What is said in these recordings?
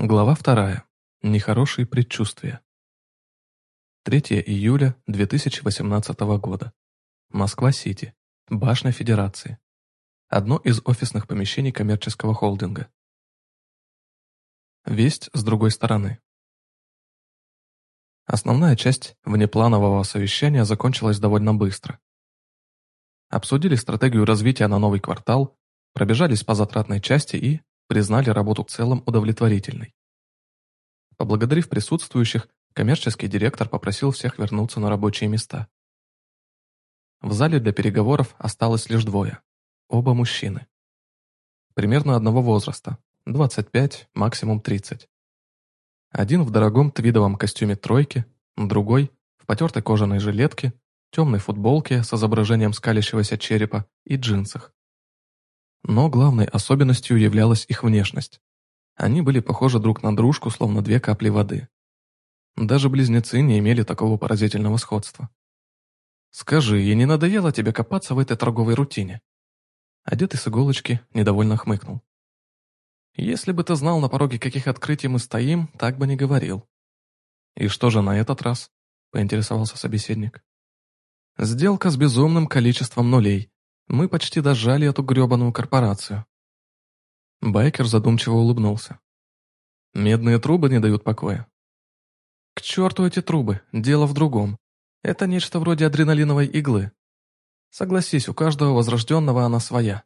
Глава вторая. Нехорошие предчувствия. 3 июля 2018 года. Москва-Сити. Башня Федерации. Одно из офисных помещений коммерческого холдинга. Весть с другой стороны. Основная часть внепланового совещания закончилась довольно быстро. Обсудили стратегию развития на новый квартал, пробежались по затратной части и, признали работу в целом удовлетворительной. Поблагодарив присутствующих, коммерческий директор попросил всех вернуться на рабочие места. В зале для переговоров осталось лишь двое. Оба мужчины. Примерно одного возраста, 25, максимум 30. Один в дорогом твидовом костюме тройки, другой в потертой кожаной жилетке, темной футболке с изображением скалящегося черепа и джинсах. Но главной особенностью являлась их внешность. Они были похожи друг на дружку, словно две капли воды. Даже близнецы не имели такого поразительного сходства. «Скажи, и не надоело тебе копаться в этой торговой рутине?» Одетый с иголочки недовольно хмыкнул. «Если бы ты знал, на пороге каких открытий мы стоим, так бы не говорил». «И что же на этот раз?» – поинтересовался собеседник. «Сделка с безумным количеством нулей. Мы почти дожали эту гребаную корпорацию. Байкер задумчиво улыбнулся. Медные трубы не дают покоя. К черту эти трубы, дело в другом. Это нечто вроде адреналиновой иглы. Согласись, у каждого возрожденного она своя.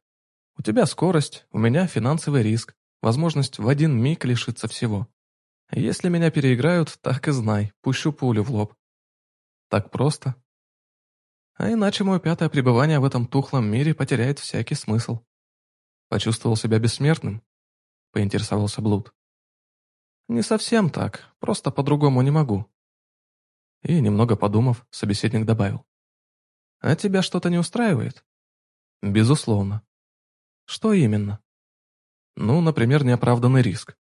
У тебя скорость, у меня финансовый риск, возможность в один миг лишиться всего. Если меня переиграют, так и знай, пущу пулю в лоб. Так просто. А иначе мое пятое пребывание в этом тухлом мире потеряет всякий смысл. Почувствовал себя бессмертным? Поинтересовался Блуд. Не совсем так, просто по-другому не могу. И, немного подумав, собеседник добавил. А тебя что-то не устраивает? Безусловно. Что именно? Ну, например, неоправданный риск,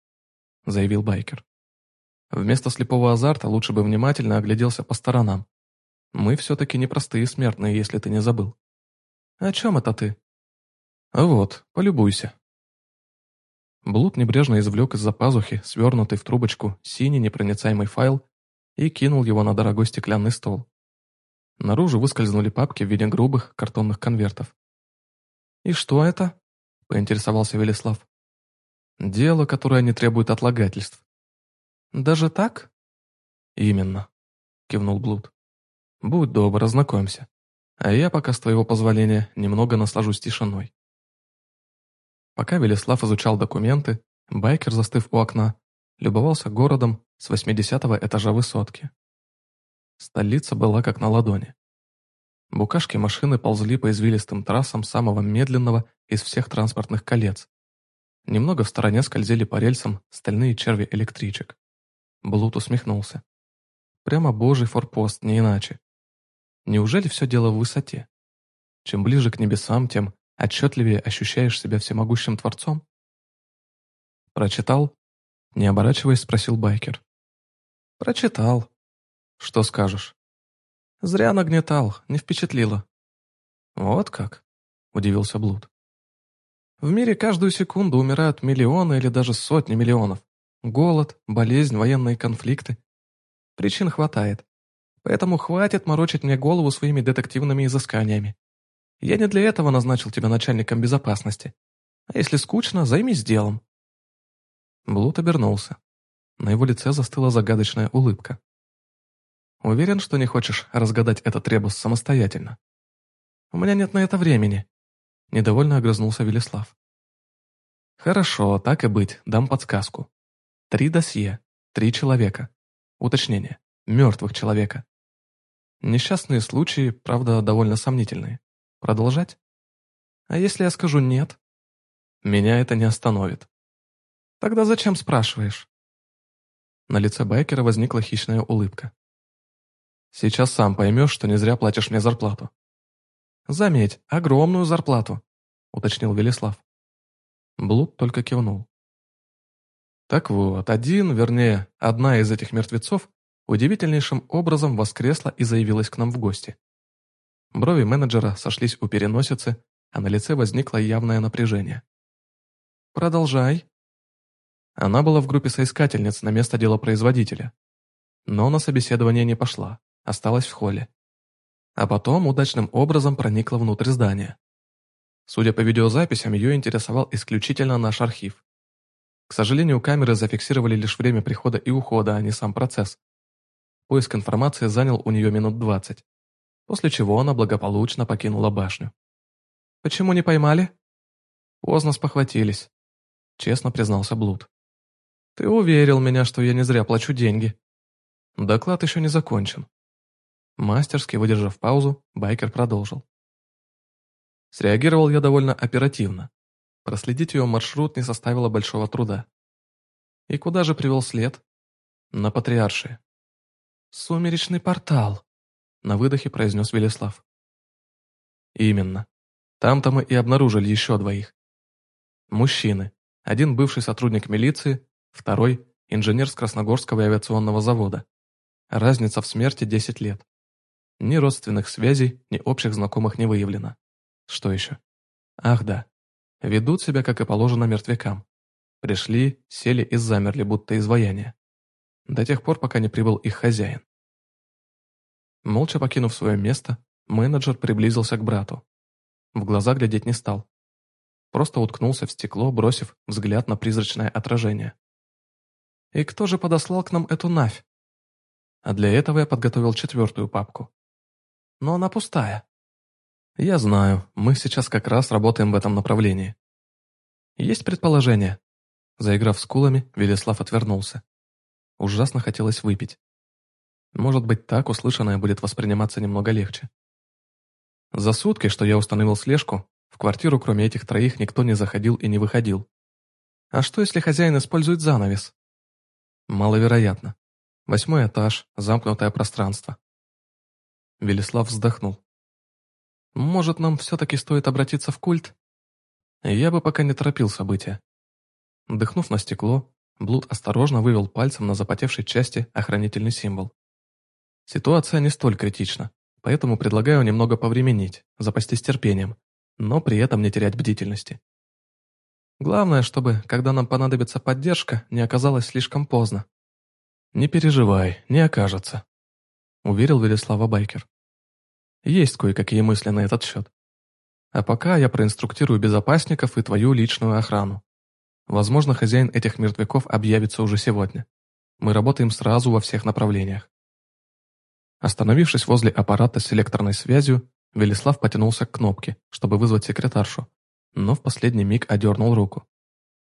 заявил Байкер. Вместо слепого азарта лучше бы внимательно огляделся по сторонам. Мы все-таки непростые смертные, если ты не забыл. О чем это ты? Вот, полюбуйся. Блуд небрежно извлек из-за пазухи, свернутый в трубочку, синий непроницаемый файл и кинул его на дорогой стеклянный стол. Наружу выскользнули папки в виде грубых картонных конвертов. «И что это?» – поинтересовался Велеслав. «Дело, которое не требует отлагательств». «Даже так?» «Именно», – кивнул Блуд. Будь добр, ознакомься. А я пока, с твоего позволения, немного наслажусь тишиной. Пока Велеслав изучал документы, байкер, застыв у окна, любовался городом с 80-го этажа высотки. Столица была как на ладони. Букашки машины ползли по извилистым трассам самого медленного из всех транспортных колец. Немного в стороне скользили по рельсам стальные черви электричек. Блут усмехнулся. Прямо божий форпост, не иначе. Неужели все дело в высоте? Чем ближе к небесам, тем отчетливее ощущаешь себя всемогущим Творцом? «Прочитал?» Не оборачиваясь, спросил Байкер. «Прочитал. Что скажешь?» «Зря нагнетал, не впечатлило». «Вот как?» – удивился Блуд. «В мире каждую секунду умирают миллионы или даже сотни миллионов. Голод, болезнь, военные конфликты. Причин хватает. Поэтому хватит морочить мне голову своими детективными изысканиями. Я не для этого назначил тебя начальником безопасности. А если скучно, займись делом». Блуд обернулся. На его лице застыла загадочная улыбка. «Уверен, что не хочешь разгадать этот ребус самостоятельно?» «У меня нет на это времени», — недовольно огрызнулся Велеслав. «Хорошо, так и быть, дам подсказку. Три досье, три человека. Уточнение. Мертвых человека. Несчастные случаи, правда, довольно сомнительные. Продолжать? А если я скажу «нет»? Меня это не остановит. Тогда зачем спрашиваешь? На лице байкера возникла хищная улыбка. Сейчас сам поймешь, что не зря платишь мне зарплату. Заметь, огромную зарплату, уточнил Велеслав. Блуд только кивнул. Так вот, один, вернее, одна из этих мертвецов удивительнейшим образом воскресла и заявилась к нам в гости. Брови менеджера сошлись у переносицы, а на лице возникло явное напряжение. «Продолжай». Она была в группе соискательниц на место делопроизводителя. Но на собеседование не пошла, осталась в холле. А потом удачным образом проникла внутрь здания. Судя по видеозаписям, ее интересовал исключительно наш архив. К сожалению, камеры зафиксировали лишь время прихода и ухода, а не сам процесс. Поиск информации занял у нее минут двадцать, после чего она благополучно покинула башню. «Почему не поймали?» «Поздно спохватились», — честно признался Блуд. «Ты уверил меня, что я не зря плачу деньги». Доклад еще не закончен. Мастерски выдержав паузу, байкер продолжил. Среагировал я довольно оперативно. Проследить ее маршрут не составило большого труда. И куда же привел след? На Патриаршие. «Сумеречный портал», — на выдохе произнес Велеслав. «Именно. Там-то мы и обнаружили еще двоих. Мужчины. Один бывший сотрудник милиции, второй – инженер с Красногорского авиационного завода. Разница в смерти 10 лет. Ни родственных связей, ни общих знакомых не выявлено. Что еще? Ах да. Ведут себя, как и положено мертвякам. Пришли, сели и замерли, будто изваяния. До тех пор, пока не прибыл их хозяин. Молча покинув свое место, менеджер приблизился к брату. В глаза глядеть не стал. Просто уткнулся в стекло, бросив взгляд на призрачное отражение. «И кто же подослал к нам эту навь?» А для этого я подготовил четвертую папку. «Но она пустая», «Я знаю, мы сейчас как раз работаем в этом направлении». «Есть предположение?» Заиграв с кулами, Велеслав отвернулся. Ужасно хотелось выпить. Может быть, так услышанное будет восприниматься немного легче. За сутки, что я установил слежку, в квартиру кроме этих троих никто не заходил и не выходил. А что, если хозяин использует занавес? Маловероятно. Восьмой этаж, замкнутое пространство. Велеслав вздохнул. Может, нам все-таки стоит обратиться в культ? Я бы пока не торопил события. Дыхнув на стекло, Блуд осторожно вывел пальцем на запотевшей части охранительный символ. Ситуация не столь критична, поэтому предлагаю немного повременить, запастись терпением, но при этом не терять бдительности. Главное, чтобы, когда нам понадобится поддержка, не оказалось слишком поздно. «Не переживай, не окажется», — уверил Велеслава Байкер. Есть кое-какие мысли на этот счет. А пока я проинструктирую безопасников и твою личную охрану. Возможно, хозяин этих мертвяков объявится уже сегодня. Мы работаем сразу во всех направлениях. Остановившись возле аппарата с электорной связью, Велислав потянулся к кнопке, чтобы вызвать секретаршу, но в последний миг одернул руку.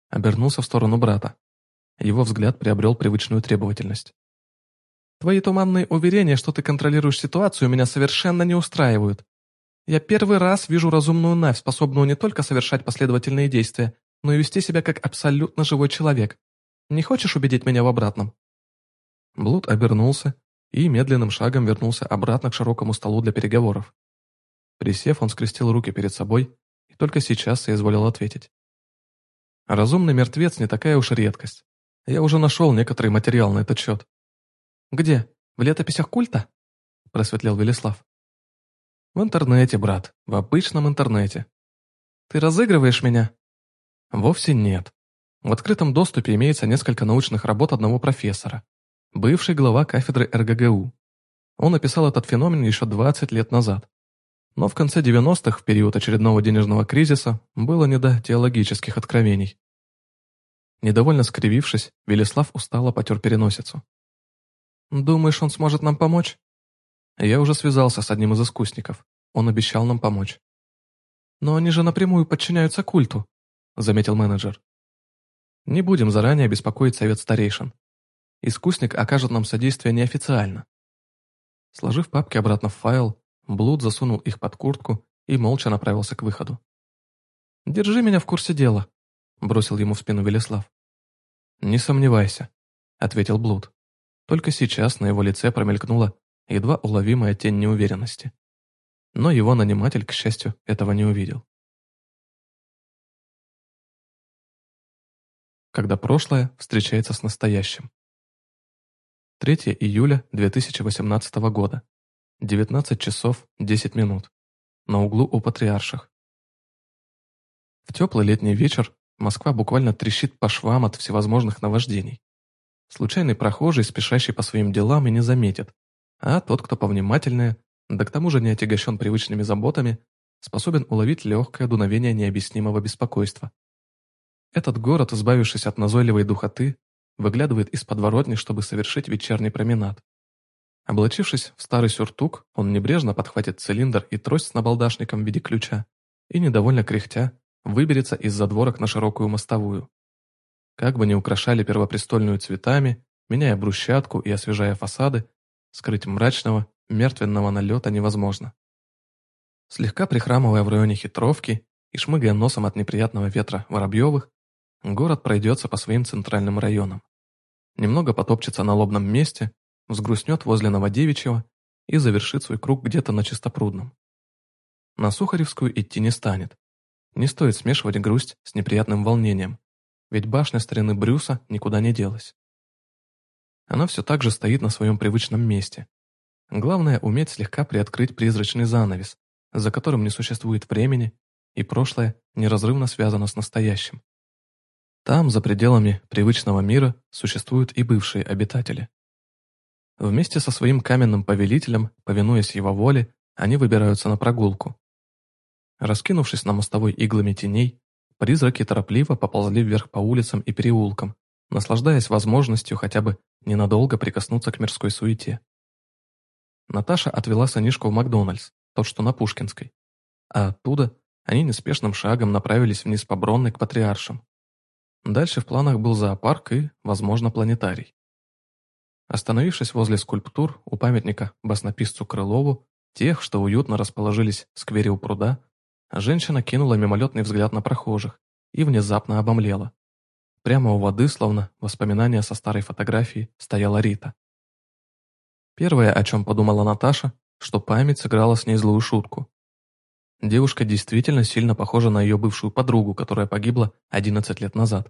Обернулся в сторону брата. Его взгляд приобрел привычную требовательность. Твои туманные уверения, что ты контролируешь ситуацию, меня совершенно не устраивают. Я первый раз вижу разумную Навь, способную не только совершать последовательные действия, но и вести себя как абсолютно живой человек. Не хочешь убедить меня в обратном?» Блуд обернулся и медленным шагом вернулся обратно к широкому столу для переговоров. Присев, он скрестил руки перед собой и только сейчас соизволил ответить. «Разумный мертвец не такая уж редкость. Я уже нашел некоторый материал на этот счет. «Где? В летописях культа?» – просветлел Велеслав. «В интернете, брат, в обычном интернете. Ты разыгрываешь меня?» «Вовсе нет. В открытом доступе имеется несколько научных работ одного профессора, бывший глава кафедры РГГУ. Он написал этот феномен еще 20 лет назад. Но в конце 90-х, в период очередного денежного кризиса, было не до теологических откровений. Недовольно скривившись, Велеслав устало потер переносицу. «Думаешь, он сможет нам помочь?» Я уже связался с одним из искусников. Он обещал нам помочь. «Но они же напрямую подчиняются культу», — заметил менеджер. «Не будем заранее беспокоить совет старейшин. Искусник окажет нам содействие неофициально». Сложив папки обратно в файл, Блуд засунул их под куртку и молча направился к выходу. «Держи меня в курсе дела», — бросил ему в спину Велеслав. «Не сомневайся», — ответил Блуд. Только сейчас на его лице промелькнула едва уловимая тень неуверенности. Но его наниматель, к счастью, этого не увидел. Когда прошлое встречается с настоящим. 3 июля 2018 года. 19 часов 10 минут. На углу у Патриарших. В теплый летний вечер Москва буквально трещит по швам от всевозможных наваждений. Случайный прохожий, спешащий по своим делам, и не заметит, а тот, кто повнимательнее, да к тому же не отягощен привычными заботами, способен уловить легкое дуновение необъяснимого беспокойства. Этот город, избавившись от назойливой духоты, выглядывает из подворотни, чтобы совершить вечерний променад. Облачившись в старый сюртук, он небрежно подхватит цилиндр и трость с набалдашником в виде ключа и, недовольно кряхтя, выберется из задворок на широкую мостовую. Как бы ни украшали первопрестольную цветами, меняя брусчатку и освежая фасады, скрыть мрачного, мертвенного налета невозможно. Слегка прихрамывая в районе хитровки и шмыгая носом от неприятного ветра Воробьевых, город пройдется по своим центральным районам. Немного потопчется на лобном месте, взгрустнет возле Новодевичьего и завершит свой круг где-то на Чистопрудном. На Сухаревскую идти не станет. Не стоит смешивать грусть с неприятным волнением, ведь башня старины Брюса никуда не делась. Она все так же стоит на своем привычном месте. Главное – уметь слегка приоткрыть призрачный занавес, за которым не существует времени, и прошлое неразрывно связано с настоящим. Там, за пределами привычного мира, существуют и бывшие обитатели. Вместе со своим каменным повелителем, повинуясь его воле, они выбираются на прогулку. Раскинувшись на мостовой иглами теней, призраки торопливо поползли вверх по улицам и переулкам, наслаждаясь возможностью хотя бы ненадолго прикоснуться к мирской суете. Наташа отвела сынишку в Макдональдс, тот, что на Пушкинской. А оттуда они неспешным шагом направились вниз по Бронной к Патриаршам. Дальше в планах был зоопарк и, возможно, планетарий. Остановившись возле скульптур у памятника баснописцу Крылову, тех, что уютно расположились в сквере у пруда, женщина кинула мимолетный взгляд на прохожих и внезапно обомлела. Прямо у воды, словно воспоминания со старой фотографии, стояла Рита. Первое, о чем подумала Наташа, что память сыграла с ней злую шутку. Девушка действительно сильно похожа на ее бывшую подругу, которая погибла 11 лет назад.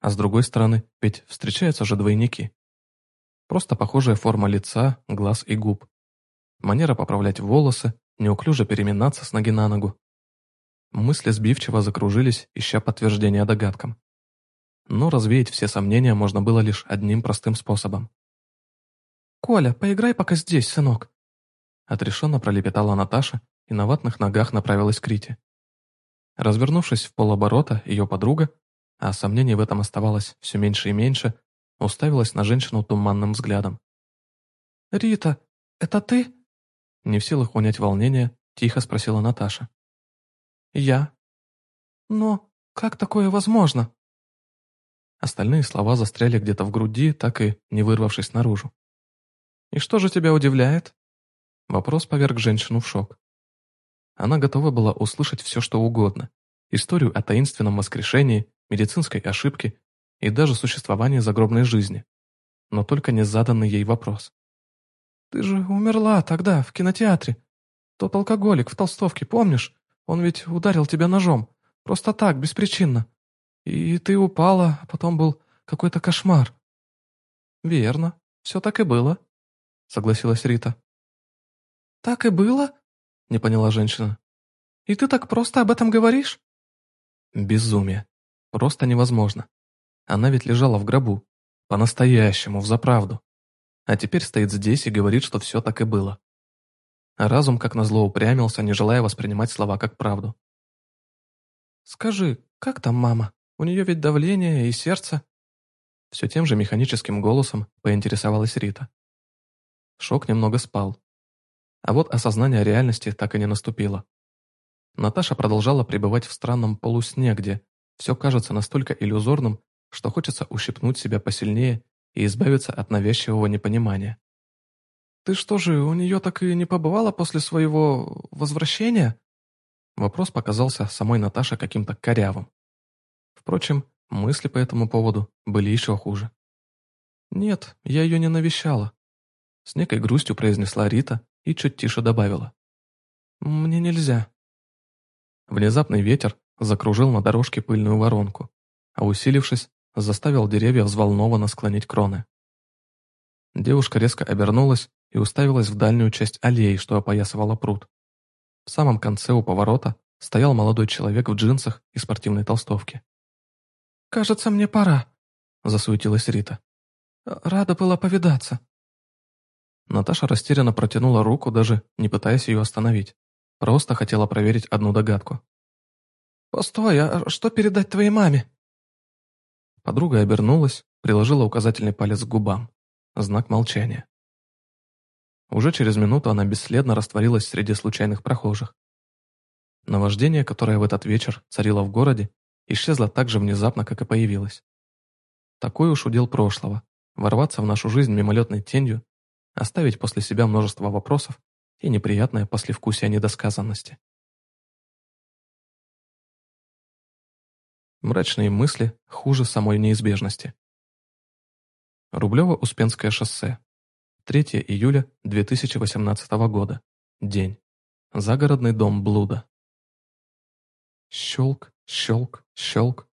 А с другой стороны, ведь встречаются же двойники. Просто похожая форма лица, глаз и губ. Манера поправлять волосы, неуклюже переминаться с ноги на ногу. Мысли сбивчиво закружились, ища подтверждения догадкам. Но развеять все сомнения можно было лишь одним простым способом. «Коля, поиграй пока здесь, сынок!» Отрешенно пролепетала Наташа и на ватных ногах направилась к Рите. Развернувшись в полоборота, ее подруга, а сомнений в этом оставалось все меньше и меньше, уставилась на женщину туманным взглядом. «Рита, это ты?» Не в силах унять волнение, тихо спросила Наташа. «Я». «Но как такое возможно?» Остальные слова застряли где-то в груди, так и не вырвавшись наружу. «И что же тебя удивляет?» Вопрос поверг женщину в шок. Она готова была услышать все, что угодно. Историю о таинственном воскрешении, медицинской ошибке и даже существование загробной жизни. Но только не заданный ей вопрос. «Ты же умерла тогда, в кинотеатре. Тот алкоголик в толстовке, помнишь? Он ведь ударил тебя ножом. Просто так, беспричинно. И ты упала, а потом был какой-то кошмар». «Верно, все так и было», — согласилась Рита. «Так и было?» — не поняла женщина. «И ты так просто об этом говоришь?» Безумие. Просто невозможно. Она ведь лежала в гробу. По-настоящему, в заправду. А теперь стоит здесь и говорит, что все так и было. Разум, как назло, упрямился, не желая воспринимать слова как правду. «Скажи, как там мама? У нее ведь давление и сердце?» Все тем же механическим голосом поинтересовалась Рита. Шок немного спал. А вот осознание реальности так и не наступило. Наташа продолжала пребывать в странном полусне, где все кажется настолько иллюзорным, что хочется ущипнуть себя посильнее и избавиться от навязчивого непонимания. «Ты что же, у нее так и не побывала после своего возвращения?» Вопрос показался самой Наташе каким-то корявым. Впрочем, мысли по этому поводу были еще хуже. «Нет, я ее не навещала», — с некой грустью произнесла Рита и чуть тише добавила. «Мне нельзя». Внезапный ветер закружил на дорожке пыльную воронку, а усилившись, заставил деревья взволнованно склонить кроны. Девушка резко обернулась и уставилась в дальнюю часть аллеи, что опоясывала пруд. В самом конце у поворота стоял молодой человек в джинсах и спортивной толстовке. кажется, мне пора», — засуетилась Рита. «Рада была повидаться». Наташа растерянно протянула руку, даже не пытаясь ее остановить. Просто хотела проверить одну догадку. «Постой, а что передать твоей маме?» Подруга обернулась, приложила указательный палец к губам. Знак молчания. Уже через минуту она бесследно растворилась среди случайных прохожих. Наваждение, которое в этот вечер царило в городе, исчезло так же внезапно, как и появилось. Такой уж удел прошлого – ворваться в нашу жизнь мимолетной тенью, оставить после себя множество вопросов и неприятное послевкусие недосказанности. Мрачные мысли хуже самой неизбежности. Рублево-Успенское шоссе. 3 июля 2018 года. День. Загородный дом Блуда. Щелк, щелк, щелк.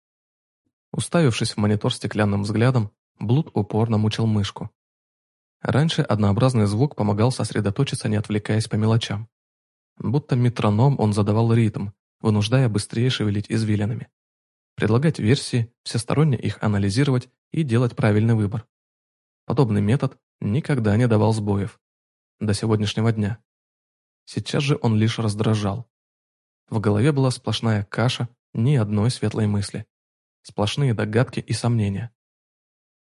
Уставившись в монитор стеклянным взглядом, Блуд упорно мучил мышку. Раньше однообразный звук помогал сосредоточиться, не отвлекаясь по мелочам. Будто метроном он задавал ритм, вынуждая быстрее шевелить извилинами. Предлагать версии, всесторонне их анализировать и делать правильный выбор. Подобный метод никогда не давал сбоев. До сегодняшнего дня. Сейчас же он лишь раздражал. В голове была сплошная каша, ни одной светлой мысли. Сплошные догадки и сомнения.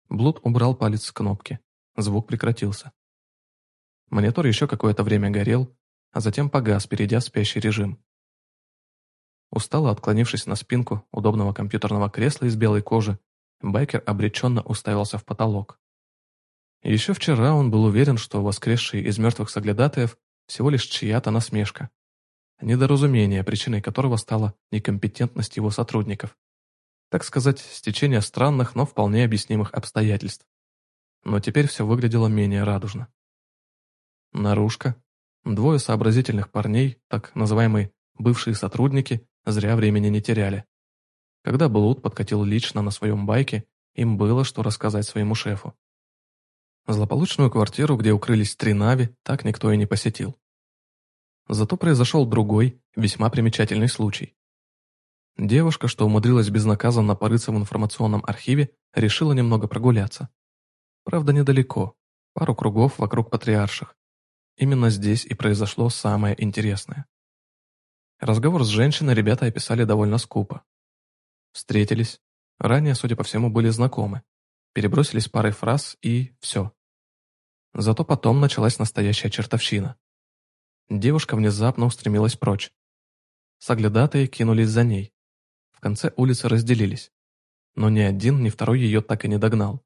Блуд убрал палец с кнопки. Звук прекратился. Монитор еще какое-то время горел, а затем погас, перейдя в спящий режим. Устало отклонившись на спинку удобного компьютерного кресла из белой кожи, Байкер обреченно уставился в потолок. Еще вчера он был уверен, что воскресшие из мертвых соглядатаев всего лишь чья-то насмешка недоразумение, причиной которого стала некомпетентность его сотрудников. Так сказать, стечение странных, но вполне объяснимых обстоятельств. Но теперь все выглядело менее радужно. Наружка. Двое сообразительных парней, так называемые бывшие сотрудники, зря времени не теряли. Когда Блуд подкатил лично на своем байке, им было что рассказать своему шефу. Злополучную квартиру, где укрылись три Нави, так никто и не посетил. Зато произошел другой, весьма примечательный случай. Девушка, что умудрилась безнаказанно порыться в информационном архиве, решила немного прогуляться. Правда, недалеко, пару кругов вокруг патриарших. Именно здесь и произошло самое интересное. Разговор с женщиной ребята описали довольно скупо. Встретились, ранее, судя по всему, были знакомы, перебросились парой фраз и все. Зато потом началась настоящая чертовщина. Девушка внезапно устремилась прочь. Соглядатые кинулись за ней. В конце улицы разделились. Но ни один, ни второй ее так и не догнал.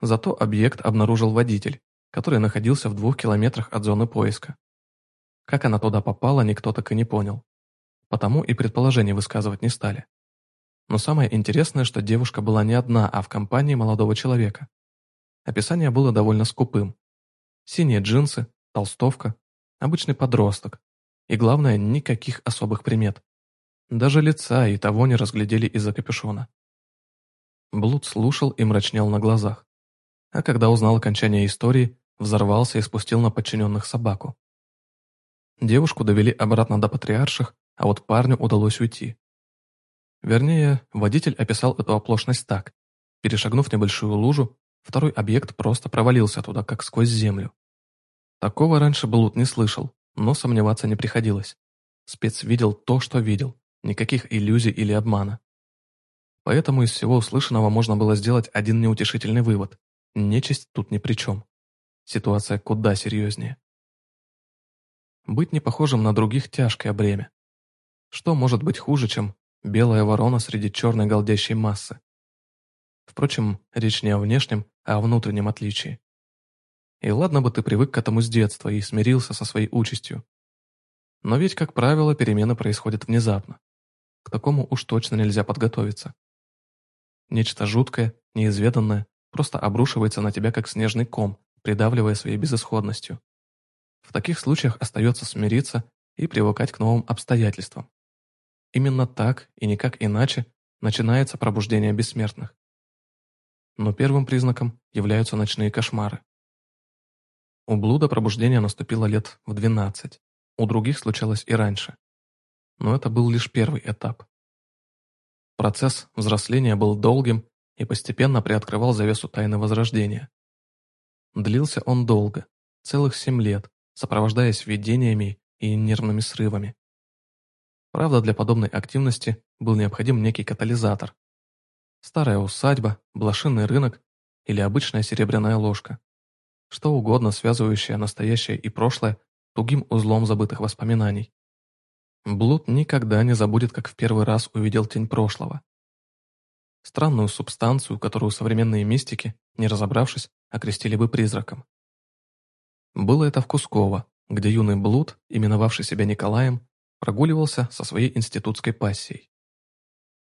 Зато объект обнаружил водитель, который находился в двух километрах от зоны поиска. Как она туда попала, никто так и не понял. Потому и предположений высказывать не стали. Но самое интересное, что девушка была не одна, а в компании молодого человека. Описание было довольно скупым. Синие джинсы, толстовка, Обычный подросток. И главное, никаких особых примет. Даже лица и того не разглядели из-за капюшона. Блуд слушал и мрачнел на глазах. А когда узнал окончание истории, взорвался и спустил на подчиненных собаку. Девушку довели обратно до патриарших, а вот парню удалось уйти. Вернее, водитель описал эту оплошность так. Перешагнув небольшую лужу, второй объект просто провалился туда, как сквозь землю. Такого раньше Блуд не слышал, но сомневаться не приходилось. Спец видел то, что видел, никаких иллюзий или обмана. Поэтому из всего услышанного можно было сделать один неутешительный вывод. Нечисть тут ни при чем. Ситуация куда серьезнее. Быть не похожим на других тяжкое бремя. Что может быть хуже, чем белая ворона среди черной голдящей массы? Впрочем, речь не о внешнем, а о внутреннем отличии. И ладно бы ты привык к этому с детства и смирился со своей участью. Но ведь, как правило, перемены происходят внезапно. К такому уж точно нельзя подготовиться. Нечто жуткое, неизведанное, просто обрушивается на тебя как снежный ком, придавливая своей безысходностью. В таких случаях остается смириться и привыкать к новым обстоятельствам. Именно так и никак иначе начинается пробуждение бессмертных. Но первым признаком являются ночные кошмары. У блуда пробуждение наступило лет в 12, у других случалось и раньше. Но это был лишь первый этап. Процесс взросления был долгим и постепенно приоткрывал завесу тайны Возрождения. Длился он долго, целых семь лет, сопровождаясь видениями и нервными срывами. Правда, для подобной активности был необходим некий катализатор. Старая усадьба, блошиный рынок или обычная серебряная ложка. Что угодно, связывающее настоящее и прошлое тугим узлом забытых воспоминаний. Блуд никогда не забудет, как в первый раз увидел тень прошлого. Странную субстанцию, которую современные мистики, не разобравшись, окрестили бы призраком. Было это в Кусково, где юный Блуд, именовавший себя Николаем, прогуливался со своей институтской пассией.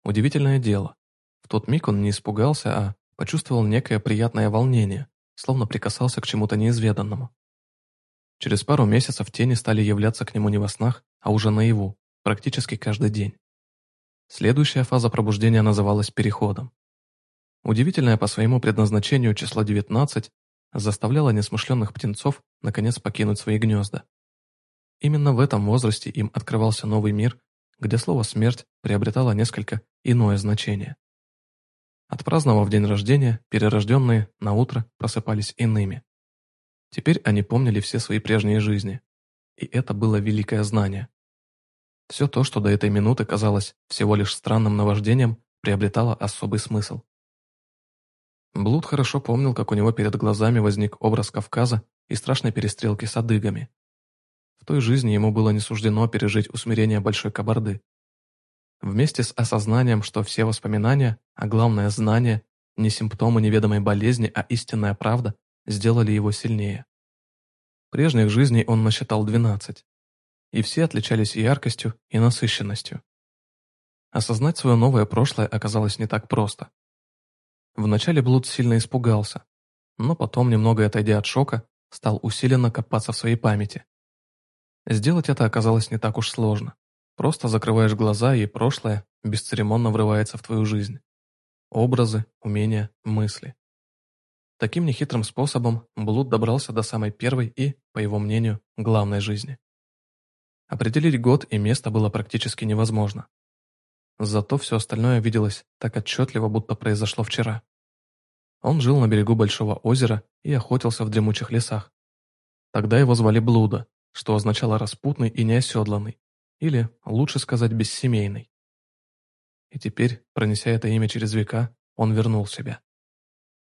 Удивительное дело, в тот миг он не испугался, а почувствовал некое приятное волнение, словно прикасался к чему-то неизведанному. Через пару месяцев тени стали являться к нему не во снах, а уже наяву, практически каждый день. Следующая фаза пробуждения называлась переходом. Удивительное по своему предназначению число 19 заставляло несмышленных птенцов наконец покинуть свои гнезда. Именно в этом возрасте им открывался новый мир, где слово «смерть» приобретало несколько иное значение. Отпраздновав день рождения, перерожденные на утро просыпались иными. Теперь они помнили все свои прежние жизни. И это было великое знание. Все то, что до этой минуты казалось всего лишь странным наваждением, приобретало особый смысл. Блуд хорошо помнил, как у него перед глазами возник образ Кавказа и страшной перестрелки с адыгами. В той жизни ему было не суждено пережить усмирение Большой Кабарды. Вместе с осознанием, что все воспоминания, а главное знание, не симптомы неведомой болезни, а истинная правда, сделали его сильнее. Прежних жизней он насчитал 12, и все отличались яркостью и насыщенностью. Осознать свое новое прошлое оказалось не так просто. Вначале Блуд сильно испугался, но потом, немного отойдя от шока, стал усиленно копаться в своей памяти. Сделать это оказалось не так уж сложно. Просто закрываешь глаза, и прошлое бесцеремонно врывается в твою жизнь. Образы, умения, мысли. Таким нехитрым способом Блуд добрался до самой первой и, по его мнению, главной жизни. Определить год и место было практически невозможно. Зато все остальное виделось так отчетливо, будто произошло вчера. Он жил на берегу большого озера и охотился в дремучих лесах. Тогда его звали Блуда, что означало распутный и неоседланный, или, лучше сказать, бессемейный. И теперь, пронеся это имя через века, он вернул себя.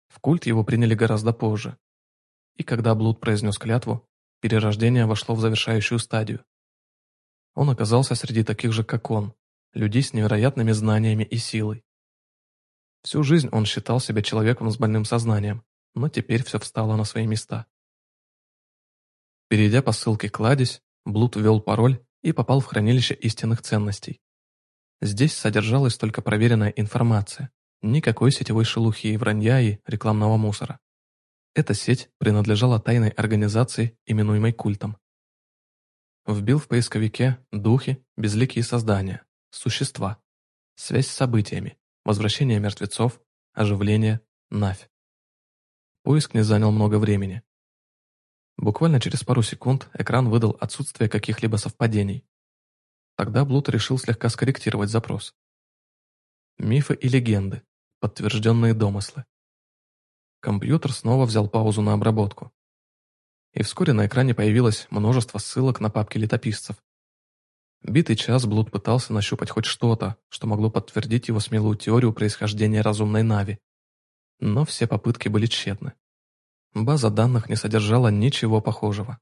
В культ его приняли гораздо позже. И когда Блуд произнес клятву, перерождение вошло в завершающую стадию. Он оказался среди таких же, как он, людей с невероятными знаниями и силой. Всю жизнь он считал себя человеком с больным сознанием, но теперь все встало на свои места. Перейдя по ссылке «Кладезь», Блуд ввел пароль и попал в хранилище истинных ценностей. Здесь содержалась только проверенная информация, никакой сетевой шелухи и вранья и рекламного мусора. Эта сеть принадлежала тайной организации, именуемой культом. Вбил в поисковике «духи», «безликие создания», Существа. Связь с событиями. Возвращение мертвецов. Оживление. Навь. Поиск не занял много времени. Буквально через пару секунд экран выдал отсутствие каких-либо совпадений. Тогда Блуд решил слегка скорректировать запрос. Мифы и легенды. Подтвержденные домыслы. Компьютер снова взял паузу на обработку. И вскоре на экране появилось множество ссылок на папки летописцев, Битый час Блуд пытался нащупать хоть что-то, что могло подтвердить его смелую теорию происхождения разумной Нави. Но все попытки были тщетны. База данных не содержала ничего похожего.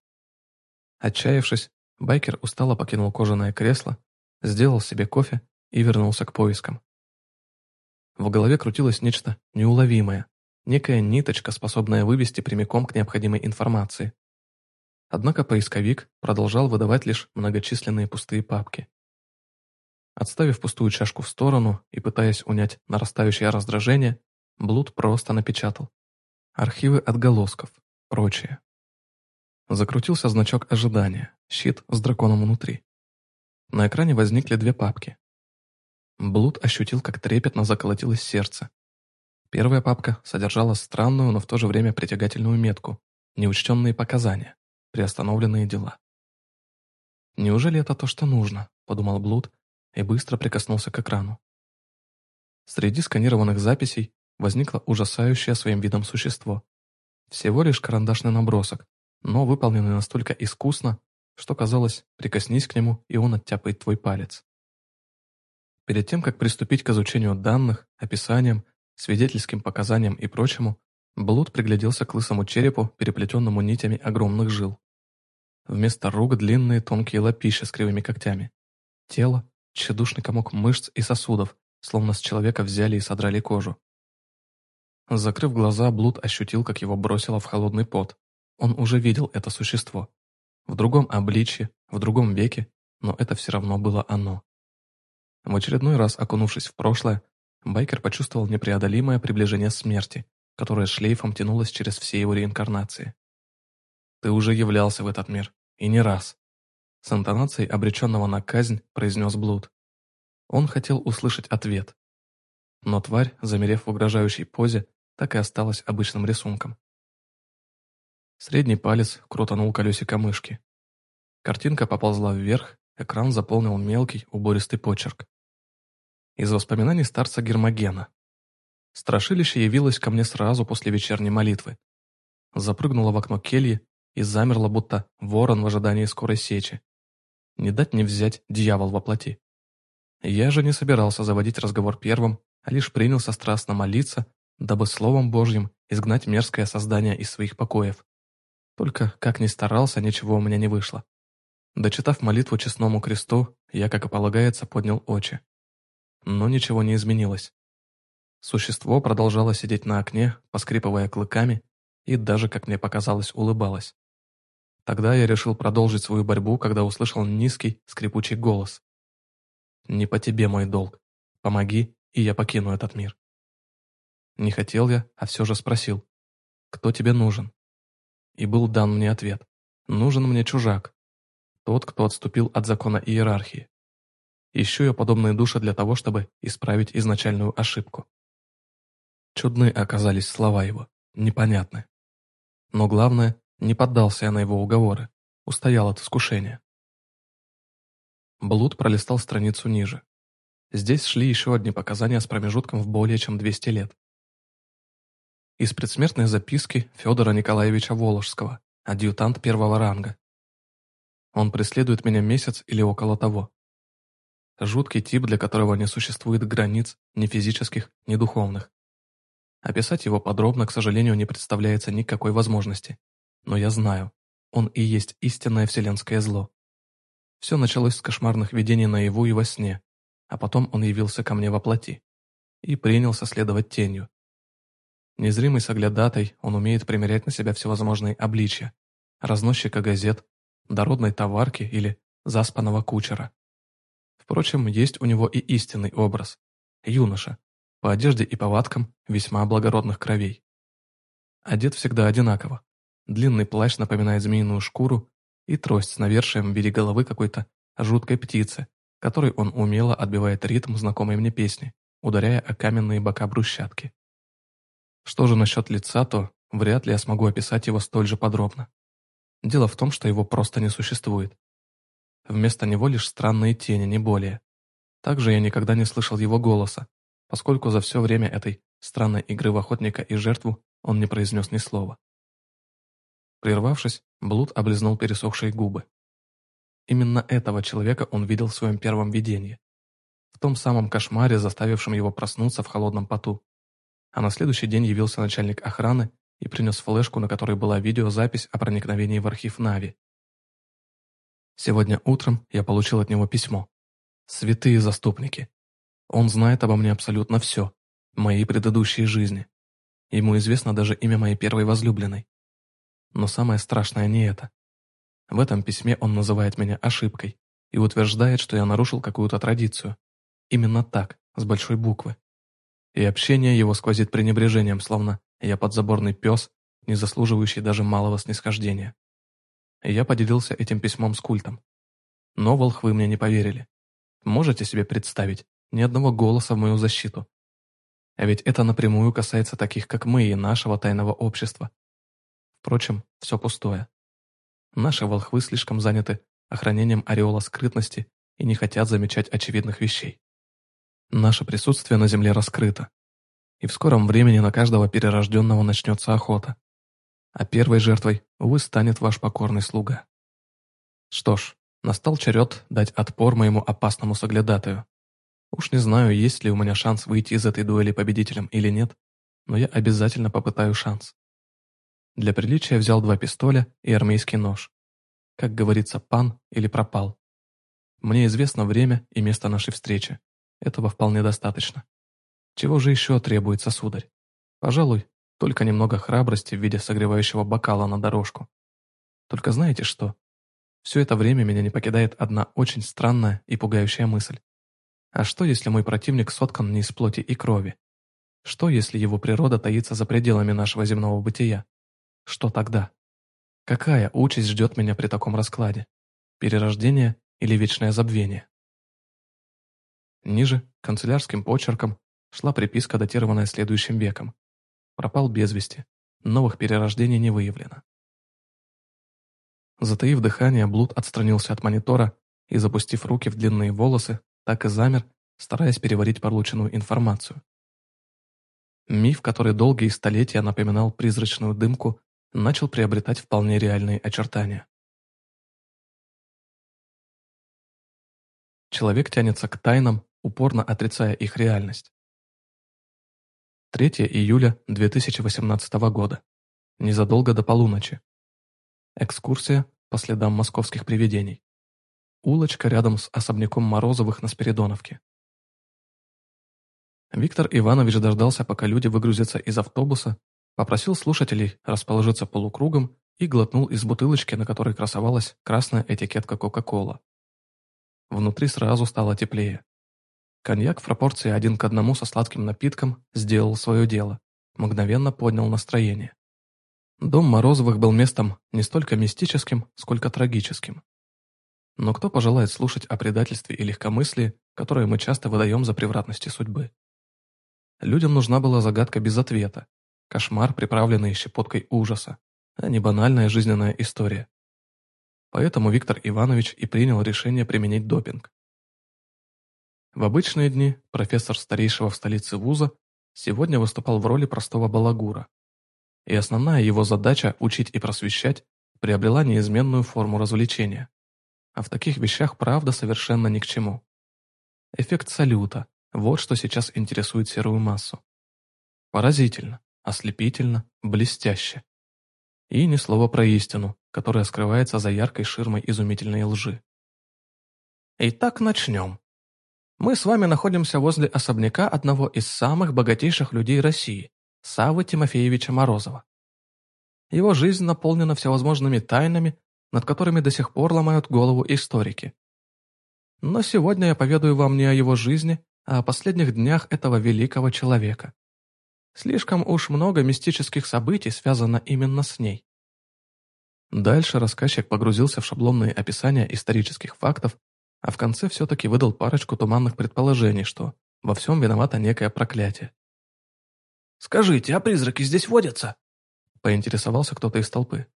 Отчаявшись, байкер устало покинул кожаное кресло, сделал себе кофе и вернулся к поискам. В голове крутилось нечто неуловимое, некая ниточка, способная вывести прямиком к необходимой информации. Однако поисковик продолжал выдавать лишь многочисленные пустые папки. Отставив пустую чашку в сторону и пытаясь унять нарастающее раздражение, Блуд просто напечатал. Архивы отголосков, прочее. Закрутился значок ожидания, щит с драконом внутри. На экране возникли две папки. Блуд ощутил, как трепетно заколотилось сердце. Первая папка содержала странную, но в то же время притягательную метку – неучтенные показания приостановленные дела. «Неужели это то, что нужно?» – подумал Блуд и быстро прикоснулся к экрану. Среди сканированных записей возникло ужасающее своим видом существо. Всего лишь карандашный набросок, но выполненный настолько искусно, что казалось, прикоснись к нему, и он оттяпает твой палец. Перед тем, как приступить к изучению данных, описаниям, свидетельским показаниям и прочему, Блуд пригляделся к лысому черепу, переплетенному нитями огромных жил. Вместо рук длинные тонкие лапища с кривыми когтями. Тело – тщедушный комок мышц и сосудов, словно с человека взяли и содрали кожу. Закрыв глаза, Блуд ощутил, как его бросило в холодный пот. Он уже видел это существо. В другом обличье, в другом веке, но это все равно было оно. В очередной раз окунувшись в прошлое, Байкер почувствовал непреодолимое приближение смерти, которое шлейфом тянулось через все его реинкарнации. «Ты уже являлся в этот мир, и не раз», с интонацией обреченного на казнь произнес Блуд. Он хотел услышать ответ. Но тварь, замерев в угрожающей позе, так и осталась обычным рисунком. Средний палец крутанул колесико мышки. Картинка поползла вверх, экран заполнил мелкий, убористый почерк. Из воспоминаний старца Гермогена. Страшилище явилось ко мне сразу после вечерней молитвы. Запрыгнула в окно кельи и замерла, будто ворон в ожидании скорой сечи. Не дать не взять дьявол во плоти. Я же не собирался заводить разговор первым, а лишь принялся страстно молиться, дабы Словом Божьим изгнать мерзкое создание из своих покоев. Только, как ни старался, ничего у меня не вышло. Дочитав молитву честному кресту, я, как и полагается, поднял очи. Но ничего не изменилось. Существо продолжало сидеть на окне, поскрипывая клыками, и даже, как мне показалось, улыбалось. Тогда я решил продолжить свою борьбу, когда услышал низкий, скрипучий голос. «Не по тебе мой долг. Помоги, и я покину этот мир». Не хотел я, а все же спросил. «Кто тебе нужен?» И был дан мне ответ. Нужен мне чужак. Тот, кто отступил от закона иерархии. Ищу я подобные души для того, чтобы исправить изначальную ошибку. Чудны оказались слова его, непонятны. Но главное, не поддался я на его уговоры, устоял от искушения. Блуд пролистал страницу ниже. Здесь шли еще одни показания с промежутком в более чем 200 лет. Из предсмертной записки Федора Николаевича Воложского, адъютант первого ранга. Он преследует меня месяц или около того. Жуткий тип, для которого не существует границ ни физических, ни духовных. Описать его подробно, к сожалению, не представляется никакой возможности. Но я знаю, он и есть истинное вселенское зло. Все началось с кошмарных видений наяву и во сне, а потом он явился ко мне во плоти и принялся следовать тенью, Незримый соглядатай, он умеет примерять на себя всевозможные обличья. Разносчика газет, дородной товарки или заспанного кучера. Впрочем, есть у него и истинный образ. Юноша, по одежде и повадкам весьма благородных кровей. Одет всегда одинаково. Длинный плащ напоминает змеиную шкуру и трость с навершием в виде головы какой-то жуткой птицы, которой он умело отбивает ритм знакомой мне песни, ударяя о каменные бока брусчатки. Что же насчет лица, то вряд ли я смогу описать его столь же подробно. Дело в том, что его просто не существует. Вместо него лишь странные тени, не более. Также я никогда не слышал его голоса, поскольку за все время этой странной игры в охотника и жертву он не произнес ни слова. Прервавшись, Блуд облизнул пересохшие губы. Именно этого человека он видел в своем первом видении. В том самом кошмаре, заставившем его проснуться в холодном поту а на следующий день явился начальник охраны и принес флешку, на которой была видеозапись о проникновении в архив Нави. Сегодня утром я получил от него письмо. Святые заступники. Он знает обо мне абсолютно все, моей предыдущей жизни. Ему известно даже имя моей первой возлюбленной. Но самое страшное не это. В этом письме он называет меня ошибкой и утверждает, что я нарушил какую-то традицию. Именно так, с большой буквы и общение его сквозит пренебрежением, словно я подзаборный пес, не заслуживающий даже малого снисхождения. я поделился этим письмом с культом. Но волхвы мне не поверили. Можете себе представить, ни одного голоса в мою защиту. А ведь это напрямую касается таких, как мы и нашего тайного общества. Впрочем, все пустое. Наши волхвы слишком заняты охранением ореола скрытности и не хотят замечать очевидных вещей. Наше присутствие на Земле раскрыто, и в скором времени на каждого перерожденного начнется охота. А первой жертвой, увы, станет ваш покорный слуга. Что ж, настал черед дать отпор моему опасному соглядатаю. Уж не знаю, есть ли у меня шанс выйти из этой дуэли победителем или нет, но я обязательно попытаю шанс. Для приличия взял два пистоля и армейский нож. Как говорится, пан или пропал. Мне известно время и место нашей встречи. Этого вполне достаточно. Чего же еще требуется, сударь? Пожалуй, только немного храбрости в виде согревающего бокала на дорожку. Только знаете что? Все это время меня не покидает одна очень странная и пугающая мысль. А что, если мой противник соткан не из плоти и крови? Что, если его природа таится за пределами нашего земного бытия? Что тогда? Какая участь ждет меня при таком раскладе? Перерождение или вечное забвение? Ниже, канцелярским почерком, шла приписка, датированная следующим веком. Пропал без вести. Новых перерождений не выявлено. Затаив дыхание, Блуд отстранился от монитора и, запустив руки в длинные волосы, так и замер, стараясь переварить полученную информацию. Миф, который долгие столетия напоминал призрачную дымку, начал приобретать вполне реальные очертания. Человек тянется к тайнам, упорно отрицая их реальность. 3 июля 2018 года. Незадолго до полуночи. Экскурсия по следам московских привидений. Улочка рядом с особняком Морозовых на Спиридоновке. Виктор Иванович дождался, пока люди выгрузятся из автобуса, попросил слушателей расположиться полукругом и глотнул из бутылочки, на которой красовалась красная этикетка Кока-Кола. Внутри сразу стало теплее. Коньяк в пропорции один к одному со сладким напитком сделал свое дело, мгновенно поднял настроение. Дом Морозовых был местом не столько мистическим, сколько трагическим. Но кто пожелает слушать о предательстве и легкомыслии, которые мы часто выдаем за превратности судьбы? Людям нужна была загадка без ответа, кошмар, приправленный щепоткой ужаса, а не банальная жизненная история. Поэтому Виктор Иванович и принял решение применить допинг. В обычные дни профессор старейшего в столице вуза сегодня выступал в роли простого балагура, и основная его задача учить и просвещать приобрела неизменную форму развлечения. А в таких вещах правда совершенно ни к чему. Эффект салюта – вот что сейчас интересует серую массу. Поразительно, ослепительно, блестяще. И ни слова про истину, которая скрывается за яркой ширмой изумительной лжи. Итак, начнем. Мы с вами находимся возле особняка одного из самых богатейших людей России, Савы Тимофеевича Морозова. Его жизнь наполнена всевозможными тайнами, над которыми до сих пор ломают голову историки. Но сегодня я поведаю вам не о его жизни, а о последних днях этого великого человека. Слишком уж много мистических событий связано именно с ней. Дальше рассказчик погрузился в шаблонные описания исторических фактов, а в конце все-таки выдал парочку туманных предположений, что во всем виновато некое проклятие. «Скажите, а призраки здесь водятся?» Поинтересовался кто-то из толпы.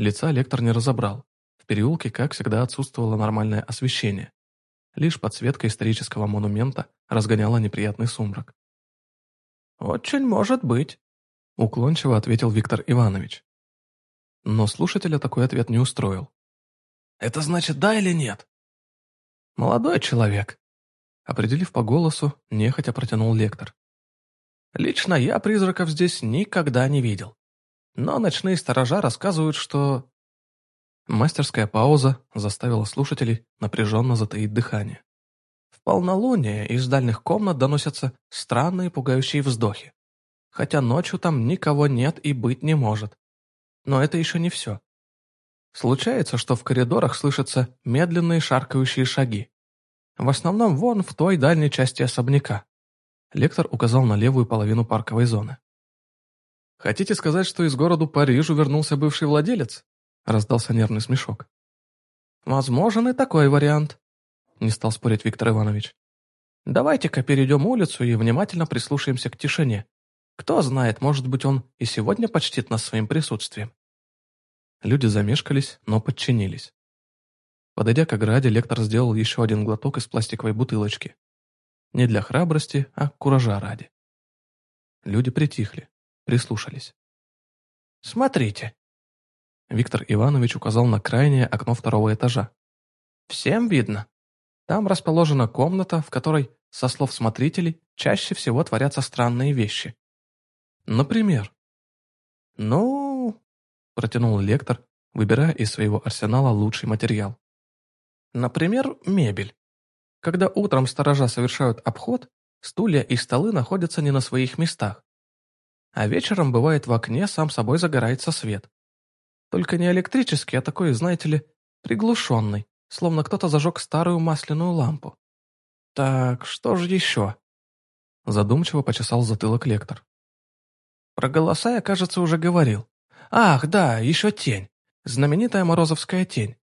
Лица лектор не разобрал. В переулке, как всегда, отсутствовало нормальное освещение. Лишь подсветка исторического монумента разгоняла неприятный сумрак. «Очень может быть», — уклончиво ответил Виктор Иванович. Но слушателя такой ответ не устроил. «Это значит да или нет?» «Молодой человек», — определив по голосу, нехотя протянул лектор. Лично я призраков здесь никогда не видел. Но ночные сторожа рассказывают, что... Мастерская пауза заставила слушателей напряженно затаить дыхание. В полнолуние из дальних комнат доносятся странные пугающие вздохи. Хотя ночью там никого нет и быть не может. Но это еще не все. Случается, что в коридорах слышатся медленные шаркающие шаги. В основном вон в той дальней части особняка. Лектор указал на левую половину парковой зоны. «Хотите сказать, что из города Парижу вернулся бывший владелец?» Раздался нервный смешок. «Возможен и такой вариант», — не стал спорить Виктор Иванович. «Давайте-ка перейдем улицу и внимательно прислушаемся к тишине. Кто знает, может быть, он и сегодня почтит нас своим присутствием». Люди замешкались, но подчинились. Подойдя к ограде, лектор сделал еще один глоток из пластиковой бутылочки. Не для храбрости, а куража ради. Люди притихли, прислушались. «Смотрите!» Виктор Иванович указал на крайнее окно второго этажа. «Всем видно. Там расположена комната, в которой, со слов смотрителей, чаще всего творятся странные вещи. Например?» «Ну...» – протянул лектор, выбирая из своего арсенала лучший материал. «Например, мебель. Когда утром сторожа совершают обход, стулья и столы находятся не на своих местах. А вечером, бывает, в окне сам собой загорается свет. Только не электрический, а такой, знаете ли, приглушенный, словно кто-то зажег старую масляную лампу. Так, что же еще? Задумчиво почесал затылок лектор. Про голоса я, кажется, уже говорил. Ах, да, еще тень. Знаменитая морозовская тень.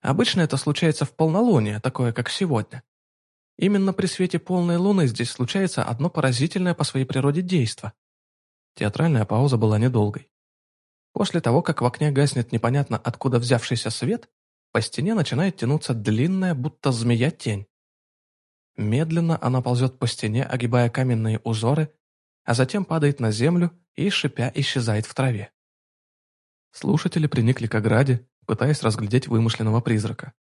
Обычно это случается в полнолуние, такое, как сегодня. Именно при свете полной луны здесь случается одно поразительное по своей природе действо. Театральная пауза была недолгой. После того, как в окне гаснет непонятно откуда взявшийся свет, по стене начинает тянуться длинная, будто змея, тень. Медленно она ползет по стене, огибая каменные узоры, а затем падает на землю и, шипя, исчезает в траве. Слушатели приникли к ограде, пытаясь разглядеть вымышленного призрака.